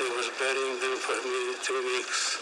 he was burying them for me two weeks.